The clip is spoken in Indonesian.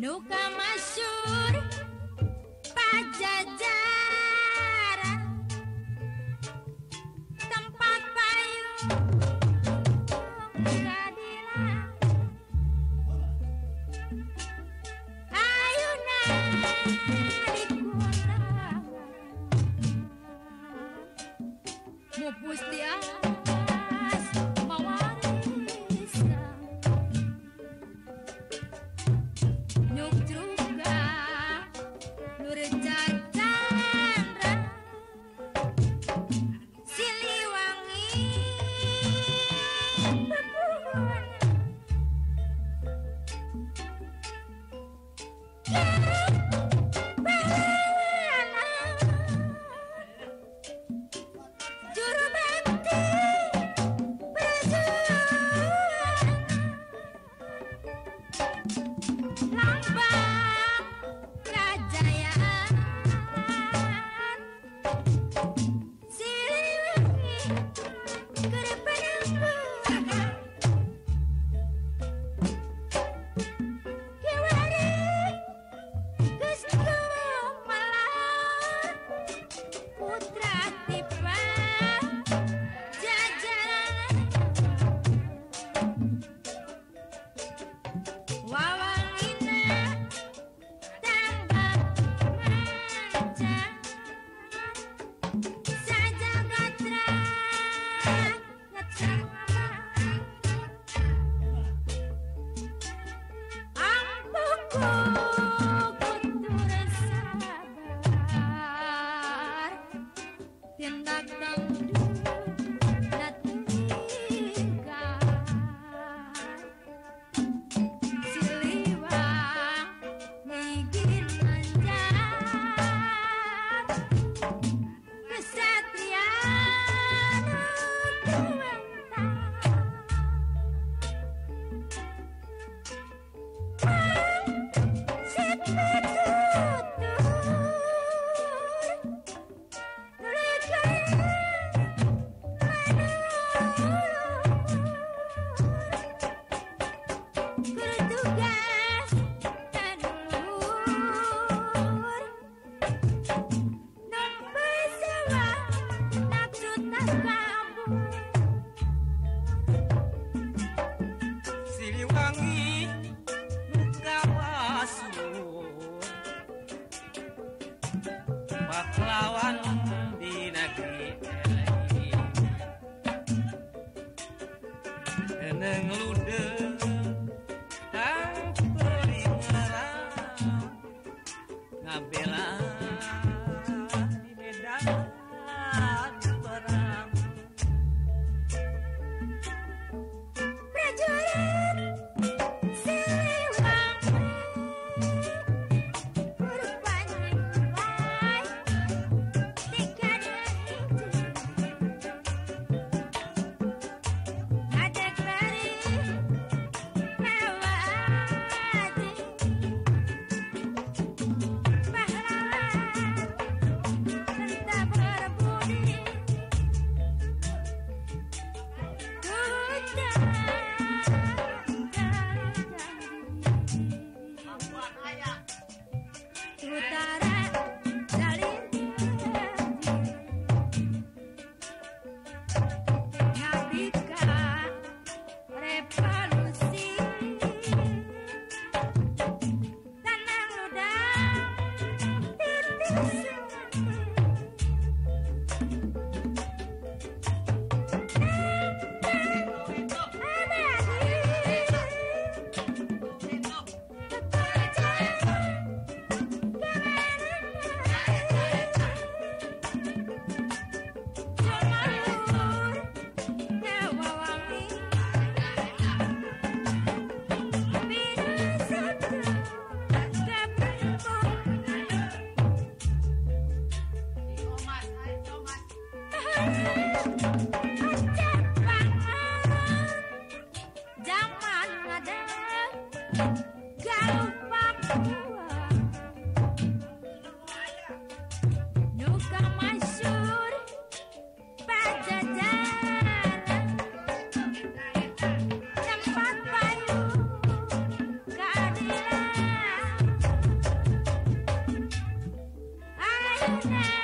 masyur pajajaran tempat payung ayunan Thank.